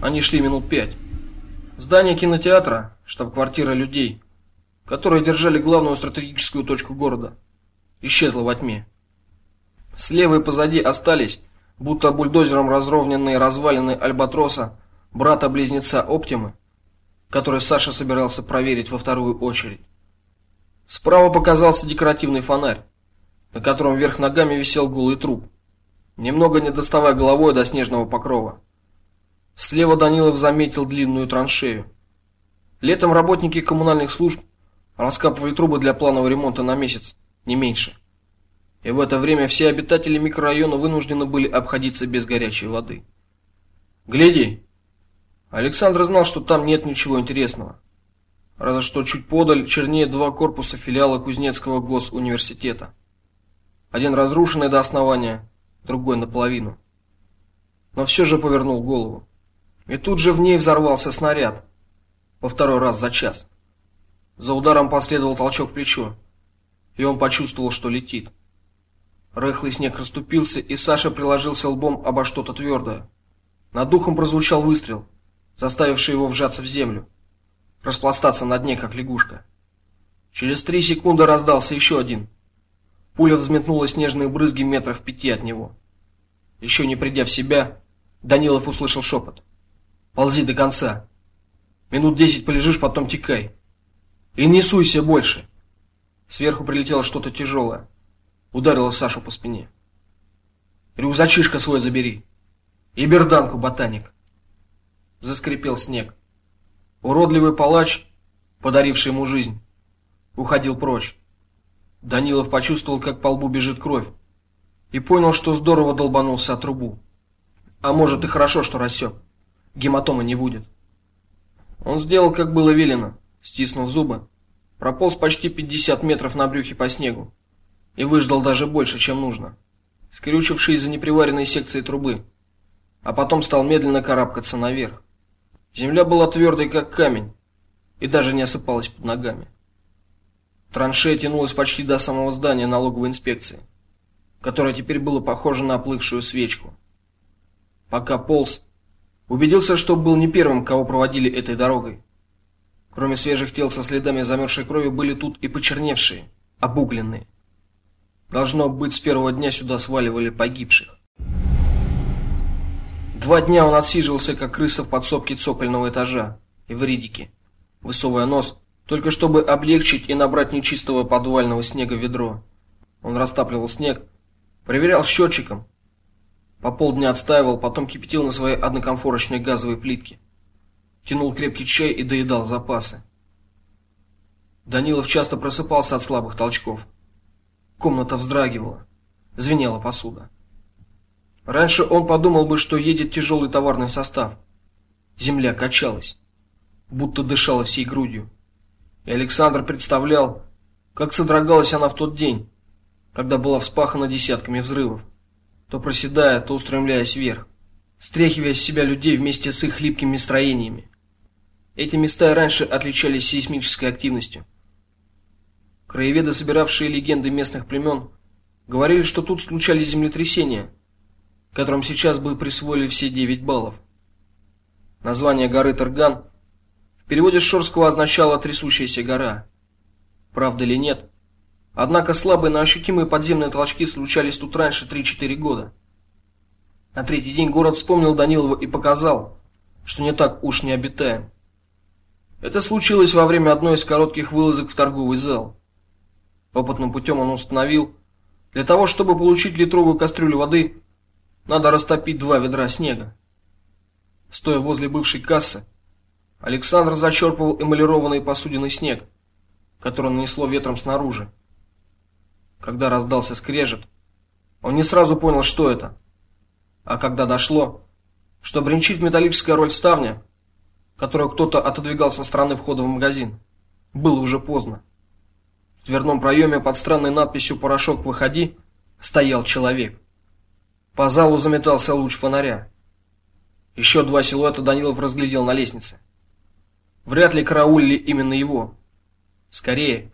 Они шли минут пять. Здание кинотеатра, штаб-квартира людей, которые держали главную стратегическую точку города, исчезло во тьме. Слева и позади остались, будто бульдозером разровненные развалины Альбатроса, брата-близнеца Оптимы, который Саша собирался проверить во вторую очередь. Справа показался декоративный фонарь, на котором вверх ногами висел голый труп, немного не доставая головой до снежного покрова. Слева Данилов заметил длинную траншею. Летом работники коммунальных служб раскапывали трубы для планового ремонта на месяц, не меньше. И в это время все обитатели микрорайона вынуждены были обходиться без горячей воды. Гляди. Александр знал, что там нет ничего интересного. Разве что чуть подаль чернее два корпуса филиала Кузнецкого госуниверситета. Один разрушенный до основания, другой наполовину. Но все же повернул голову. И тут же в ней взорвался снаряд. Во второй раз за час. За ударом последовал толчок в плечо, и он почувствовал, что летит. Рыхлый снег расступился, и Саша приложился лбом обо что-то твердое. Над духом прозвучал выстрел, заставивший его вжаться в землю, распластаться на дне как лягушка. Через три секунды раздался еще один. Пуля взметнула снежные брызги метров пяти от него. Еще не придя в себя, Данилов услышал шепот. Ползи до конца. Минут десять полежишь, потом текай. И не суйся больше. Сверху прилетело что-то тяжелое. Ударило Сашу по спине. Рюкзачишка свой забери. И берданку, ботаник. Заскрипел снег. Уродливый палач, подаривший ему жизнь, уходил прочь. Данилов почувствовал, как по лбу бежит кровь, и понял, что здорово долбанулся о трубу. А может и хорошо, что рассек гематомы не будет. Он сделал, как было велено, стиснув зубы, прополз почти 50 метров на брюхе по снегу и выждал даже больше, чем нужно, скрючившись за неприваренной секцией трубы, а потом стал медленно карабкаться наверх. Земля была твердой, как камень, и даже не осыпалась под ногами. Траншея тянулась почти до самого здания налоговой инспекции, которое теперь было похоже на оплывшую свечку. Пока полз, Убедился, что был не первым, кого проводили этой дорогой. Кроме свежих тел со следами замерзшей крови были тут и почерневшие, обугленные. Должно быть, с первого дня сюда сваливали погибших. Два дня он отсиживался как крыса в подсобке цокольного этажа и в ридике, высовывая нос, только чтобы облегчить и набрать нечистого подвального снега в ведро. Он растапливал снег, проверял счетчиком, по полдня отстаивал, потом кипятил на своей однокомфорочной газовой плитке. Тянул крепкий чай и доедал запасы. Данилов часто просыпался от слабых толчков. Комната вздрагивала, звенела посуда. Раньше он подумал бы, что едет тяжелый товарный состав. Земля качалась, будто дышала всей грудью. И Александр представлял, как содрогалась она в тот день, когда была вспахана десятками взрывов то проседая, то устремляясь вверх, стряхивая с себя людей вместе с их липкими строениями. Эти места раньше отличались сейсмической активностью. Краеведы, собиравшие легенды местных племен, говорили, что тут случались землетрясения, которым сейчас бы присвоили все 9 баллов. Название горы Тарган в переводе с шорского означало трясущаяся гора. Правда или нет, Однако слабые, но ощутимые подземные толчки случались тут раньше 3-4 года. На третий день город вспомнил Данилова и показал, что не так уж не обитаем. Это случилось во время одной из коротких вылазок в торговый зал. Опытным путем он установил, для того, чтобы получить литровую кастрюлю воды, надо растопить два ведра снега. Стоя возле бывшей кассы, Александр зачерпывал эмалированный посудиный снег, который нанесло ветром снаружи. Когда раздался скрежет, он не сразу понял, что это. А когда дошло, что бренчит металлическая роль ставня, которую кто-то отодвигал со стороны входа в магазин, было уже поздно. В дверном проеме под странной надписью "Порошок, выходи" стоял человек. По залу заметался луч фонаря. Еще два силуэта Данилов разглядел на лестнице. Вряд ли караулили именно его. Скорее,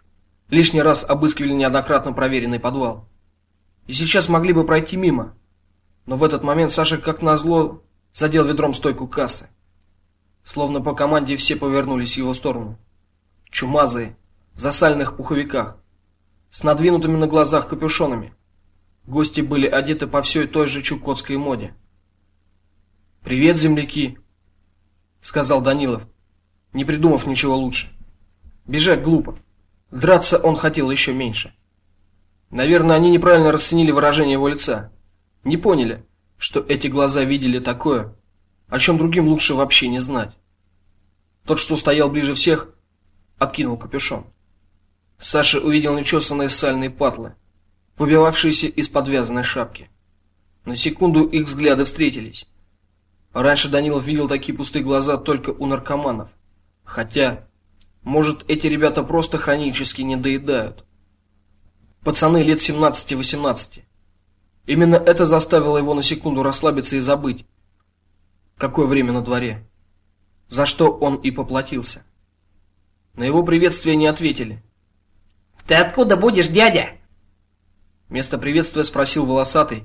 лишний раз обыскивали неоднократно проверенный подвал. И сейчас могли бы пройти мимо. Но в этот момент Саша, как назло, задел ведром стойку кассы. Словно по команде все повернулись в его сторону. Чумазые, в засальных пуховиках, с надвинутыми на глазах капюшонами. Гости были одеты по всей той же чукотской моде. Привет, земляки, сказал Данилов, не придумав ничего лучше. Бежать глупо. Драться он хотел еще меньше. Наверное, они неправильно расценили выражение его лица. Не поняли, что эти глаза видели такое, о чем другим лучше вообще не знать. Тот, что стоял ближе всех, откинул капюшон. Саша увидел нечесанные сальные патлы, выбивавшиеся из подвязанной шапки. На секунду их взгляды встретились. Раньше Данилов видел такие пустые глаза только у наркоманов. Хотя, может, эти ребята просто хронически недоедают. Пацаны лет 17-18. Именно это заставило его на секунду расслабиться и забыть, какое время на дворе, за что он и поплатился. На его приветствие не ответили. Ты откуда будешь, дядя? Вместо приветствия спросил волосатый.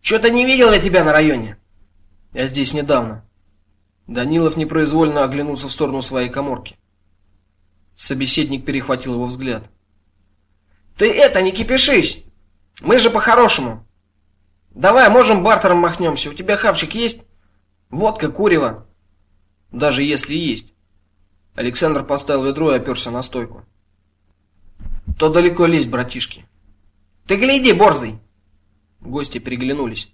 Что-то не видел я тебя на районе. Я здесь недавно. Данилов непроизвольно оглянулся в сторону своей каморки. Собеседник перехватил его взгляд. Ты это не кипишись. Мы же по-хорошему. Давай, можем бартером махнемся. У тебя хавчик есть? Водка, курево. Даже если есть. Александр поставил ведро и оперся на стойку. То далеко лезть, братишки. Ты гляди, борзый. Гости переглянулись.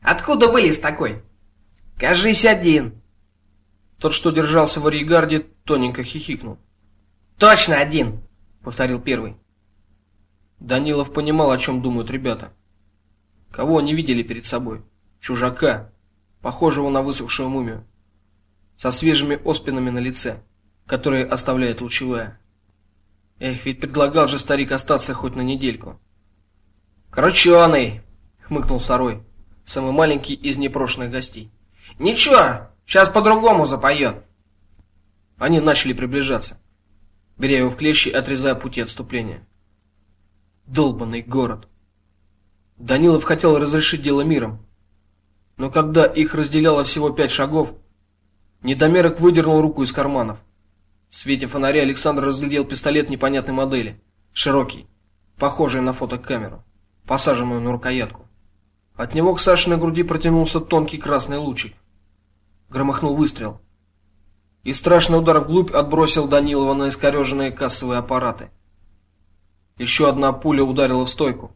Откуда вылез такой? Кажись, один. Тот, что держался в аригарде, тоненько хихикнул. Точно один, повторил первый. Данилов понимал, о чем думают ребята. Кого они видели перед собой? Чужака, похожего на высохшую мумию, со свежими оспинами на лице, которые оставляет лучевая. Эх, ведь предлагал же старик остаться хоть на недельку. Крученый, хмыкнул второй, самый маленький из непрошенных гостей. Ничего, сейчас по-другому запоет. Они начали приближаться, беря его в клещи, отрезая пути отступления. Долбанный город. Данилов хотел разрешить дело миром, но когда их разделяло всего пять шагов, недомерок выдернул руку из карманов. В свете фонаря Александр разглядел пистолет непонятной модели, широкий, похожий на фотокамеру, посаженную на рукоятку. От него к Сашиной груди протянулся тонкий красный лучик. Громыхнул выстрел. И страшный удар вглубь отбросил Данилова на искореженные кассовые аппараты. Еще одна пуля ударила в стойку,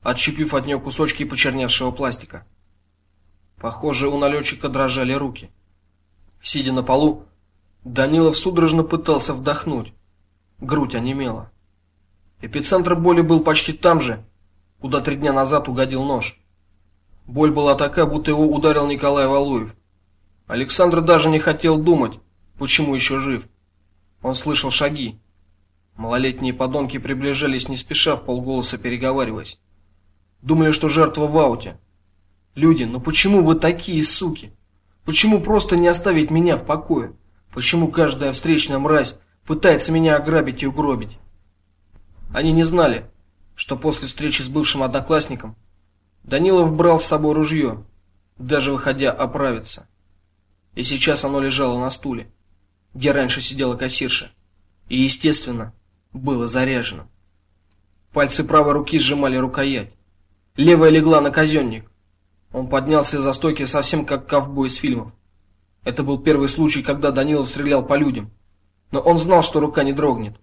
отщепив от нее кусочки почерневшего пластика. Похоже, у налетчика дрожали руки. Сидя на полу, Данилов судорожно пытался вдохнуть. Грудь онемела. Эпицентр боли был почти там же, куда три дня назад угодил нож. Боль была такая, будто его ударил Николай Валуев. Александр даже не хотел думать, почему еще жив. Он слышал шаги. Малолетние подонки приближались не спеша, в полголоса переговариваясь. Думали, что жертва в ауте. Люди, ну почему вы такие суки? Почему просто не оставить меня в покое? Почему каждая встречная мразь пытается меня ограбить и угробить? Они не знали, что после встречи с бывшим одноклассником Данилов брал с собой ружье, даже выходя оправиться. И сейчас оно лежало на стуле, где раньше сидела кассирша, и, естественно, было заряжено. Пальцы правой руки сжимали рукоять. Левая легла на казённик. Он поднялся за стойки совсем как ковбой из фильмов. Это был первый случай, когда Данилов стрелял по людям. Но он знал, что рука не дрогнет.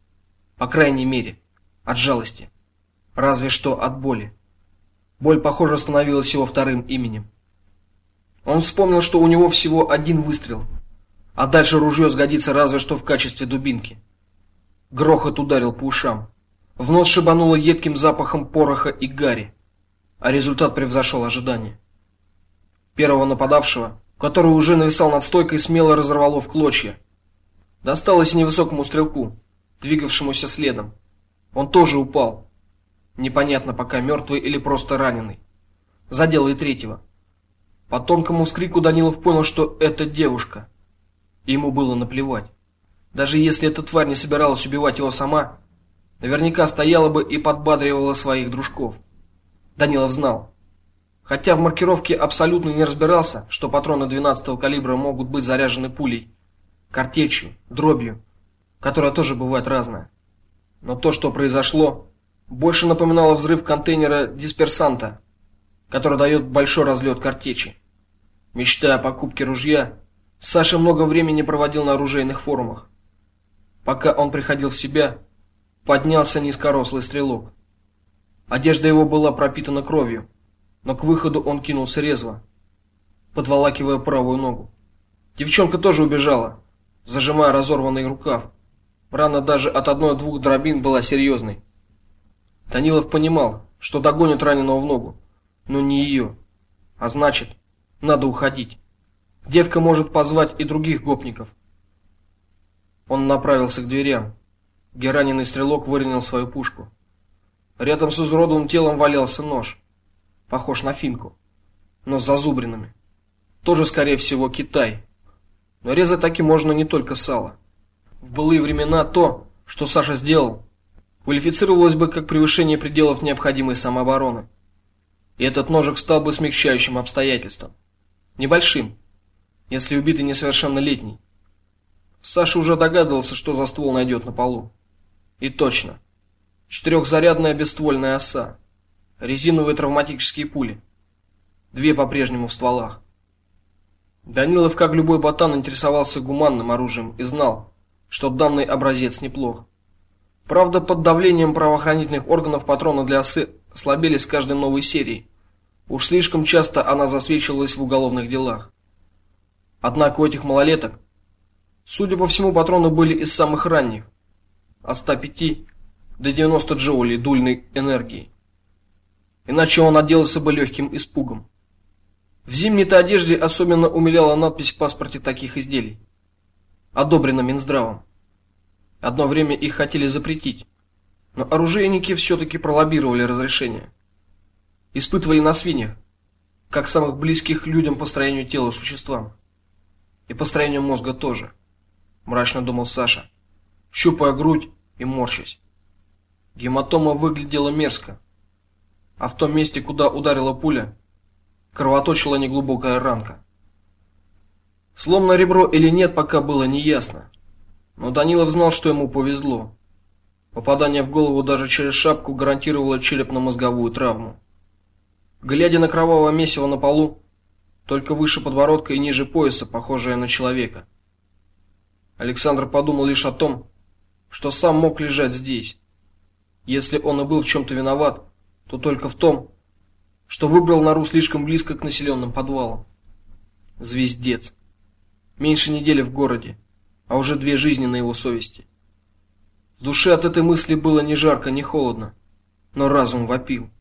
По крайней мере, от жалости. Разве что от боли. Боль, похоже, становилась его вторым именем. Он вспомнил, что у него всего один выстрел, а дальше ружье сгодится разве что в качестве дубинки. Грохот ударил по ушам. В нос шибануло едким запахом пороха и гари, а результат превзошел ожидания. Первого нападавшего который уже нависал над стойкой, смело разорвало в клочья. Досталось невысокому стрелку, двигавшемуся следом. Он тоже упал. Непонятно, пока мертвый или просто раненый. Задел и третьего. По тонкому вскрику Данилов понял, что это девушка. Ему было наплевать. Даже если эта тварь не собиралась убивать его сама, наверняка стояла бы и подбадривала своих дружков. Данилов знал, Хотя в маркировке абсолютно не разбирался, что патроны 12-го калибра могут быть заряжены пулей, картечью, дробью, которая тоже бывает разная. Но то, что произошло, больше напоминало взрыв контейнера дисперсанта, который дает большой разлет картечи. Мечтая о покупке ружья, Саша много времени проводил на оружейных форумах. Пока он приходил в себя, поднялся низкорослый стрелок. Одежда его была пропитана кровью, но к выходу он кинулся резво, подволакивая правую ногу. Девчонка тоже убежала, зажимая разорванный рукав. Рана даже от одной-двух дробин была серьезной. Данилов понимал, что догонит раненого в ногу, но не ее. А значит, надо уходить. Девка может позвать и других гопников. Он направился к дверям. Гераненый стрелок выронил свою пушку. Рядом с изуродованным телом валялся нож, похож на финку, но с зазубринами. Тоже, скорее всего, Китай. Но резать таки можно не только сало. В былые времена то, что Саша сделал, квалифицировалось бы как превышение пределов необходимой самообороны. И этот ножик стал бы смягчающим обстоятельством. Небольшим, если убитый несовершеннолетний. Саша уже догадывался, что за ствол найдет на полу. И точно. Четырехзарядная бесствольная оса, резиновые травматические пули. Две по-прежнему в стволах. Данилов, как любой ботан, интересовался гуманным оружием и знал, что данный образец неплох. Правда, под давлением правоохранительных органов патроны для осы слабели с каждой новой серией. Уж слишком часто она засвечивалась в уголовных делах. Однако у этих малолеток, судя по всему, патроны были из самых ранних, от 105 до 90 джоулей дульной энергии. Иначе он отделался бы легким испугом. В зимней-то одежде особенно умиляла надпись в паспорте таких изделий. Одобрено Минздравом. Одно время их хотели запретить, но оружейники все таки пролоббировали разрешение. Испытывали на свиньях, как самых близких людям по строению тела существам. И по строению мозга тоже, мрачно думал Саша, щупая грудь и морщась. Гематома выглядела мерзко, а в том месте, куда ударила пуля, кровоточила неглубокая ранка. Сломано ребро или нет, пока было неясно. Но Данилов знал, что ему повезло. Попадание в голову даже через шапку гарантировало черепно-мозговую травму. Глядя на кровавое месиво на полу, только выше подбородка и ниже пояса, похожее на человека, Александр подумал лишь о том, что сам мог лежать здесь. Если он и был в чем то виноват, то только в том, что выбрал нору слишком близко к населенным подвалам. Звездец. Меньше недели в городе, а уже две жизни на его совести. В душе от этой мысли было ни жарко, ни холодно, но разум вопил.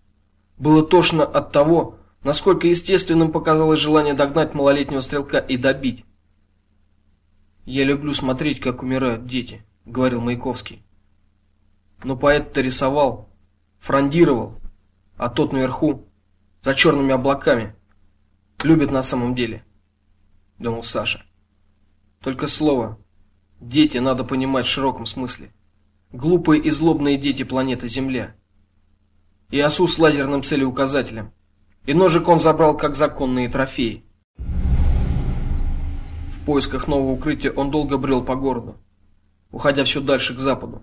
Было тошно от того, насколько естественным показалось желание догнать малолетнего стрелка и добить. Я люблю смотреть, как умирают дети, говорил Маяковский. Но поэт-то рисовал, фрондировал, а тот наверху, за черными облаками, любит на самом деле, думал Саша. Только слово дети надо понимать в широком смысле. Глупые и злобные дети планеты Земля. И осу с лазерным целеуказателем. И ножик он забрал как законные трофеи. В поисках нового укрытия он долго брел по городу, уходя все дальше к западу,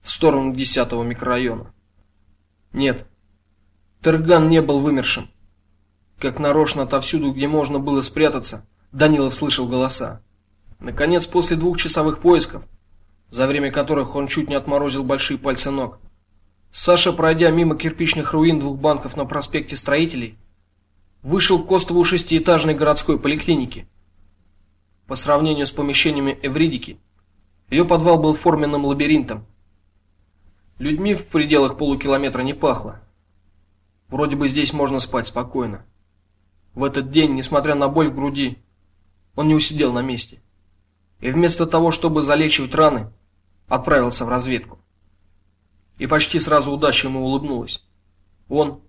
в сторону 10-го микрорайона. Нет. Тырган не был вымершим. Как нарочно отовсюду, где можно было спрятаться, Данилов слышал голоса. Наконец, после двухчасовых поисков, за время которых он чуть не отморозил большие пальцы ног, Саша, пройдя мимо кирпичных руин двух банков на проспекте Строителей, вышел к острову шестиэтажной городской поликлиники. По сравнению с помещениями Эвридики, ее подвал был форменным лабиринтом. Людьми в пределах полукилометра не пахло. Вроде бы здесь можно спать спокойно. В этот день, несмотря на боль в груди, он не усидел на месте и вместо того, чтобы залечивать раны, отправился в разведку. И почти сразу удача ему улыбнулась. Он,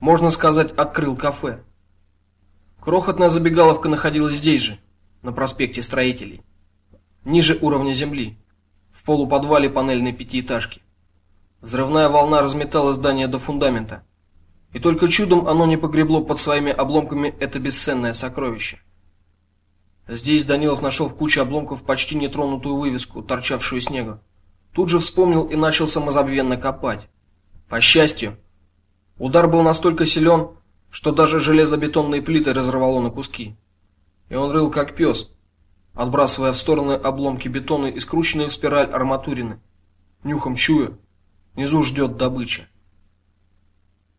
можно сказать, открыл кафе. Крохотная забегаловка находилась здесь же, на проспекте Строителей, ниже уровня земли, в полуподвале панельной пятиэтажки. Взрывная волна разметала здание до фундамента, И только чудом оно не погребло под своими обломками это бесценное сокровище. Здесь Данилов нашел в куче обломков почти нетронутую вывеску, торчавшую снега. Тут же вспомнил и начал самозабвенно копать. По счастью, удар был настолько силен, что даже железобетонные плиты разорвало на куски. И он рыл как пес, отбрасывая в стороны обломки бетона и скрученные в спираль арматурины, нюхом чуя, внизу ждет добыча.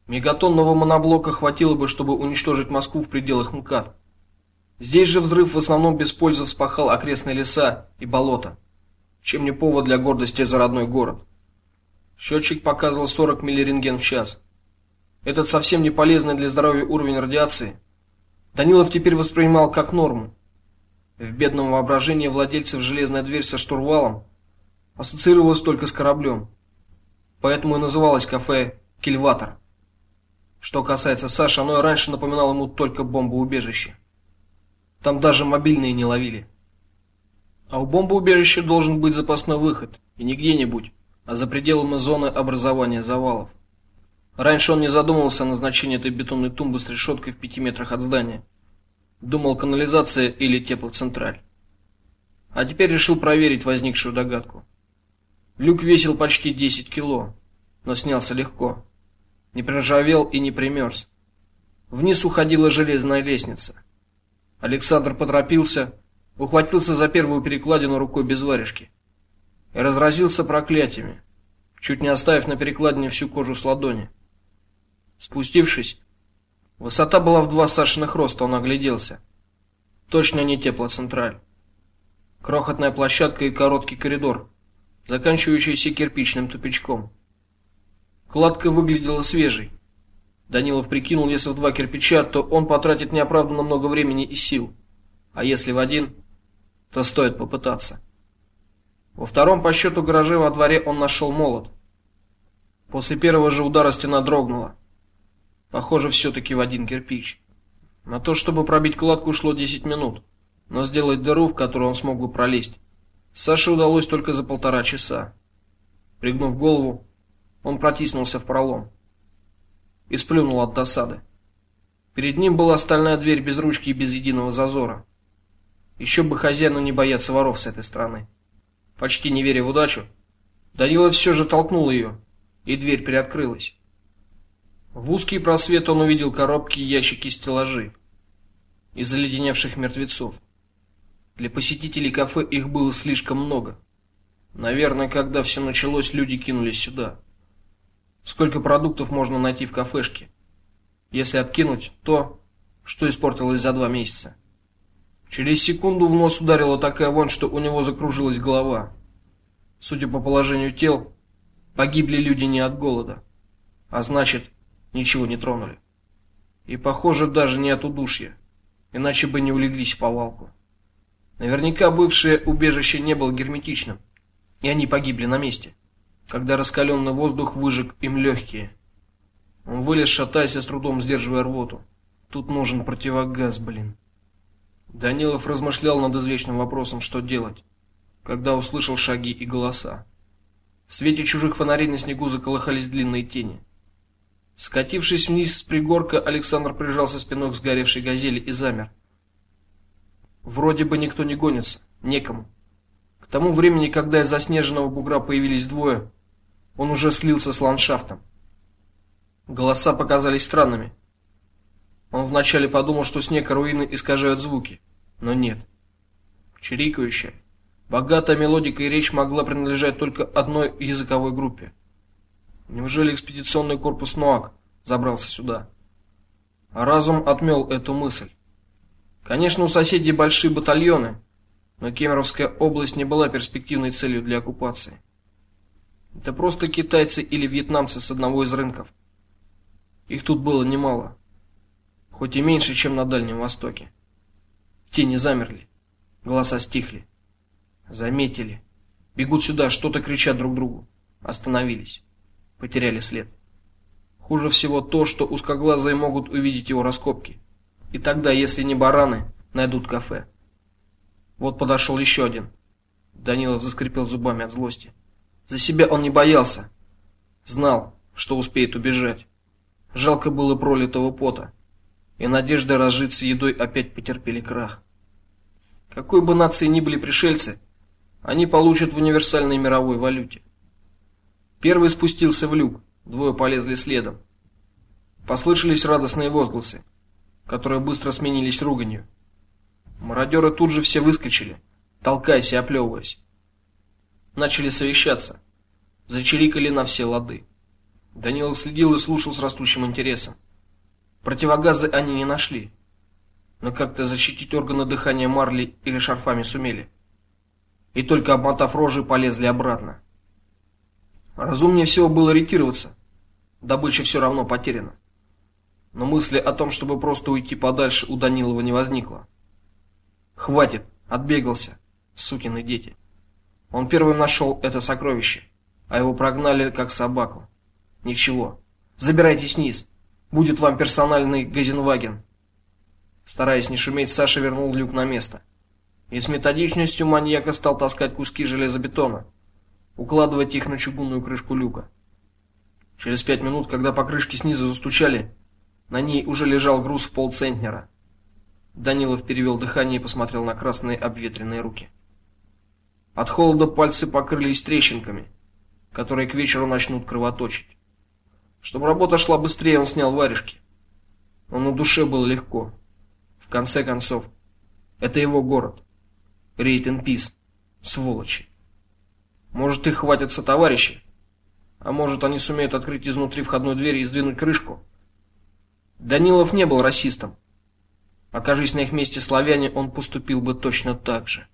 Мегатонного моноблока хватило бы, чтобы уничтожить Москву в пределах МКАД. Здесь же взрыв в основном без пользы вспахал окрестные леса и болота, чем не повод для гордости за родной город. Счетчик показывал 40 миллирентген в час. Этот совсем не полезный для здоровья уровень радиации Данилов теперь воспринимал как норму. В бедном воображении владельцев железная дверь со штурвалом ассоциировалась только с кораблем. Поэтому и называлось кафе Кильватор. Что касается Саши, оно и раньше напоминало ему только бомбоубежище. Там даже мобильные не ловили. А у бомбоубежища должен быть запасной выход, и не где-нибудь, а за пределами зоны образования завалов. Раньше он не задумывался о назначении этой бетонной тумбы с решеткой в пяти метрах от здания. Думал канализация или теплоцентраль. А теперь решил проверить возникшую догадку. Люк весил почти 10 кило, но снялся легко не проржавел и не примерз. Вниз уходила железная лестница. Александр поторопился, ухватился за первую перекладину рукой без варежки и разразился проклятиями, чуть не оставив на перекладине всю кожу с ладони. Спустившись, высота была в два Сашиных роста, он огляделся. Точно не теплоцентраль. Крохотная площадка и короткий коридор, заканчивающийся кирпичным тупичком. Кладка выглядела свежей. Данилов прикинул, если в два кирпича, то он потратит неоправданно много времени и сил. А если в один, то стоит попытаться. Во втором по счету гараже во дворе он нашел молот. После первого же удара стена дрогнула. Похоже, все таки в один кирпич. На то, чтобы пробить кладку, ушло 10 минут, но сделать дыру, в которую он смог бы пролезть, Саше удалось только за полтора часа. Пригнув голову, он протиснулся в пролом и сплюнул от досады. Перед ним была стальная дверь без ручки и без единого зазора. Еще бы хозяину не бояться воров с этой стороны. Почти не веря в удачу, Данила все же толкнул ее, и дверь приоткрылась. В узкий просвет он увидел коробки ящики стеллажей и заледеневших мертвецов. Для посетителей кафе их было слишком много. Наверное, когда все началось, люди кинулись сюда. Сколько продуктов можно найти в кафешке, если откинуть то, что испортилось за два месяца? Через секунду в нос ударила такая вонь, что у него закружилась голова. Судя по положению тел, погибли люди не от голода, а значит, ничего не тронули. И похоже, даже не от удушья, иначе бы не улеглись в повалку. Наверняка бывшее убежище не было герметичным, и они погибли на месте когда раскаленный воздух выжег им легкие. Он вылез, шатаясь с трудом сдерживая рвоту. Тут нужен противогаз, блин. Данилов размышлял над извечным вопросом, что делать, когда услышал шаги и голоса. В свете чужих фонарей на снегу заколыхались длинные тени. Скатившись вниз с пригорка, Александр прижался спиной к сгоревшей газели и замер. Вроде бы никто не гонится, некому. К тому времени, когда из заснеженного бугра появились двое, он уже слился с ландшафтом. Голоса показались странными. Он вначале подумал, что снег и руины искажают звуки, но нет. Чирикающая, богатая мелодика и речь могла принадлежать только одной языковой группе. Неужели экспедиционный корпус НОАК забрался сюда? А разум отмел эту мысль. Конечно, у соседей большие батальоны, но Кемеровская область не была перспективной целью для оккупации. Это просто китайцы или вьетнамцы с одного из рынков. Их тут было немало, хоть и меньше, чем на Дальнем Востоке. Тени замерли, голоса стихли. Заметили. Бегут сюда, что-то кричат друг другу. Остановились. Потеряли след. Хуже всего то, что узкоглазые могут увидеть его раскопки. И тогда, если не бараны, найдут кафе. Вот подошел еще один. Данилов заскрипел зубами от злости. За себя он не боялся. Знал, что успеет убежать. Жалко было пролитого пота, и надежды разжиться едой опять потерпели крах. Какой бы нации ни были пришельцы, они получат в универсальной мировой валюте. Первый спустился в люк, двое полезли следом. Послышались радостные возгласы, которые быстро сменились руганью. Мародеры тут же все выскочили, толкаясь и оплевываясь. Начали совещаться. Зачирикали на все лады. Данилов следил и слушал с растущим интересом. Противогазы они не нашли, но как-то защитить органы дыхания марлей или шарфами сумели. И только обмотав рожи, полезли обратно. Разумнее всего было ретироваться. Добыча все равно потеряна. Но мысли о том, чтобы просто уйти подальше, у Данилова не возникло. Хватит, отбегался, сукины дети. Он первым нашел это сокровище, а его прогнали как собаку. Ничего. Забирайтесь вниз. Будет вам персональный Газенваген. Стараясь не шуметь, Саша вернул люк на место. И с методичностью маньяка стал таскать куски железобетона, укладывать их на чугунную крышку люка. Через пять минут, когда по крышке снизу застучали, на ней уже лежал груз в полцентнера. Данилов перевел дыхание и посмотрел на красные обветренные руки. От холода пальцы покрылись трещинками, которые к вечеру начнут кровоточить. Чтобы работа шла быстрее, он снял варежки. Но на душе было легко. В конце концов, это его город. Рейтен Пис. Сволочи. Может, их хватится товарищи? А может, они сумеют открыть изнутри входную дверь и сдвинуть крышку? Данилов не был расистом. Окажись на их месте славяне, он поступил бы точно так же.